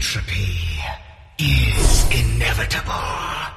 Entropy is inevitable.